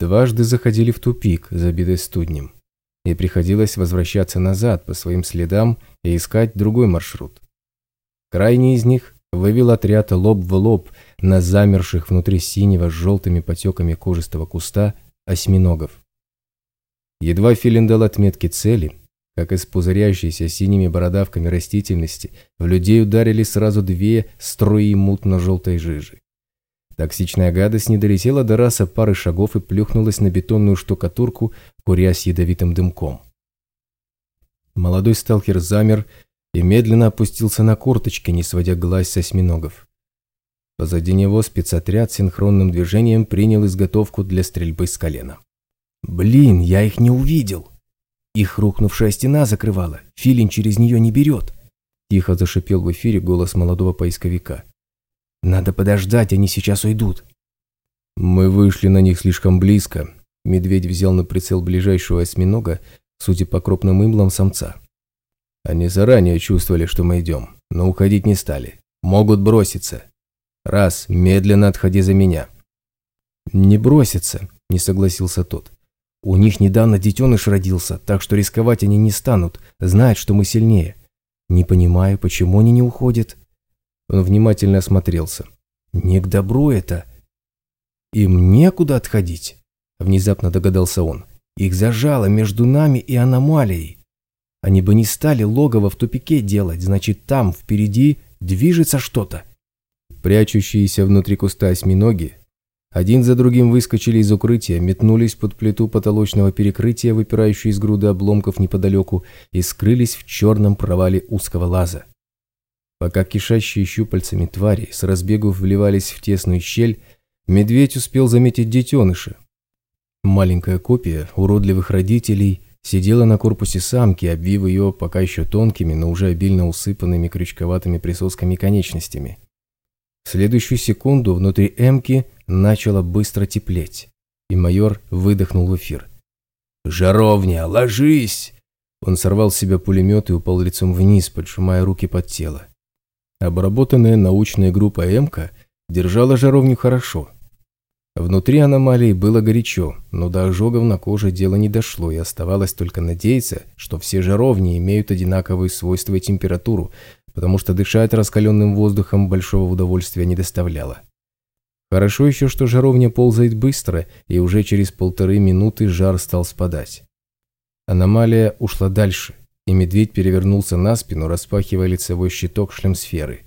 Дважды заходили в тупик, забитый студнем, и приходилось возвращаться назад по своим следам и искать другой маршрут. Крайний из них вывел отряд лоб в лоб на замерших внутри синего с желтыми потеками кожистого куста осьминогов. Едва Филин дал отметки цели, как из пузырящейся синими бородавками растительности в людей ударили сразу две струи мутно-желтой жижи. Токсичная гадость не долетела до раса пары шагов и плюхнулась на бетонную штукатурку, курясь ядовитым дымком. Молодой сталкер замер и медленно опустился на корточки, не сводя глаз с осьминогов. Позади него спецотряд синхронным движением принял изготовку для стрельбы с колена. «Блин, я их не увидел!» Их рухнувшая стена закрывала, филин через нее не берет. Тихо зашипел в эфире голос молодого поисковика. «Надо подождать, они сейчас уйдут». Мы вышли на них слишком близко. Медведь взял на прицел ближайшего осьминога, судя по крупным имлам самца. Они заранее чувствовали, что мы идем, но уходить не стали. Могут броситься. Раз, медленно отходи за меня. Не бросится, не согласился тот. У них недавно детеныш родился, так что рисковать они не станут, знают, что мы сильнее. Не понимаю, почему они не уходят. Он внимательно осмотрелся. Не к добру это. Им некуда отходить, внезапно догадался он. Их зажало между нами и аномалией. Они бы не стали логово в тупике делать, значит, там, впереди, движется что-то. Прячущиеся внутри куста осьминоги один за другим выскочили из укрытия, метнулись под плиту потолочного перекрытия, выпирающей из груды обломков неподалеку, и скрылись в черном провале узкого лаза. Пока кишащие щупальцами твари с разбегу вливались в тесную щель, медведь успел заметить детеныша. Маленькая копия уродливых родителей сидела на корпусе самки, обвив ее пока еще тонкими, но уже обильно усыпанными крючковатыми присосками конечностями. В следующую секунду внутри эмки начало быстро теплеть, и майор выдохнул в эфир. «Жаровня, ложись!» Он сорвал с себя пулемет и упал лицом вниз, поджимая руки под тело. Обработанная научная группа «Эмка» держала жаровню хорошо. Внутри аномалии было горячо, но до ожогов на коже дело не дошло, и оставалось только надеяться, что все жаровни имеют одинаковые свойства и температуру, потому что дышать раскаленным воздухом большого удовольствия не доставляло. Хорошо еще, что жаровня ползает быстро, и уже через полторы минуты жар стал спадать. Аномалия ушла дальше, и медведь перевернулся на спину, распахивая лицевой щиток шлемсферы.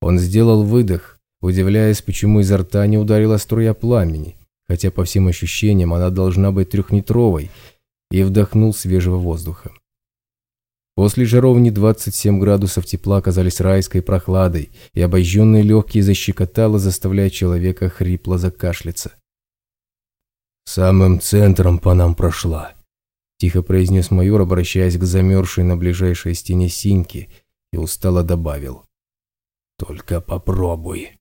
Он сделал выдох, удивляясь, почему изо рта не ударила струя пламени, хотя по всем ощущениям она должна быть трехметровой, и вдохнул свежего воздуха. После жаровни 27 градусов тепла оказались райской прохладой, и обожженные легкие защекотало, заставляя человека хрипло закашляться. «Самым центром по нам прошла», – тихо произнес майор, обращаясь к замерзшей на ближайшей стене синьке, и устало добавил. «Только попробуй».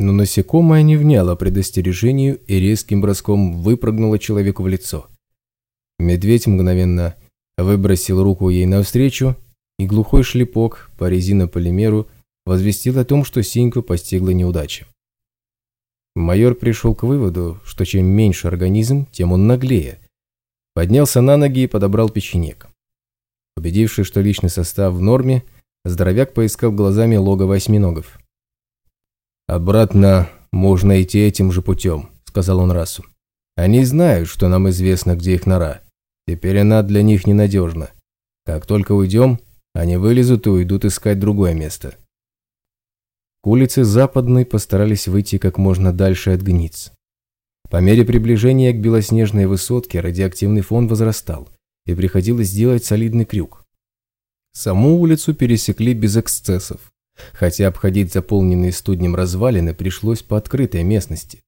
Но насекомое не вняло предостережению и резким броском выпрыгнуло человеку в лицо. Медведь мгновенно выбросил руку ей навстречу, и глухой шлепок по резинополимеру возвестил о том, что Синьку постигла неудача. Майор пришел к выводу, что чем меньше организм, тем он наглее. Поднялся на ноги и подобрал печенек. Убедившись, что личный состав в норме, здоровяк поискал глазами логово осьминогов. «Обратно можно идти этим же путем», — сказал он расу. «Они знают, что нам известно, где их нора. Теперь она для них ненадежна. Как только уйдем, они вылезут и уйдут искать другое место». К улице Западной постарались выйти как можно дальше от гниц. По мере приближения к белоснежной высотке радиоактивный фон возрастал, и приходилось делать солидный крюк. Саму улицу пересекли без эксцессов хотя обходить заполненные студнем развалины пришлось по открытой местности.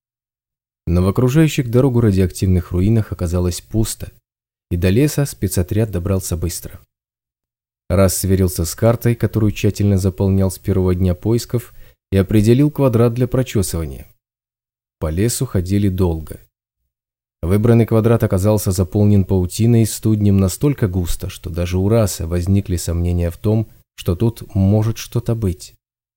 Но в окружающих дорогу радиоактивных руинах оказалось пусто, и до леса спецотряд добрался быстро. Раз сверился с картой, которую тщательно заполнял с первого дня поисков, и определил квадрат для прочесывания. По лесу ходили долго. Выбранный квадрат оказался заполнен паутиной и студнем настолько густо, что даже у раса возникли сомнения в том, что тут может что-то быть.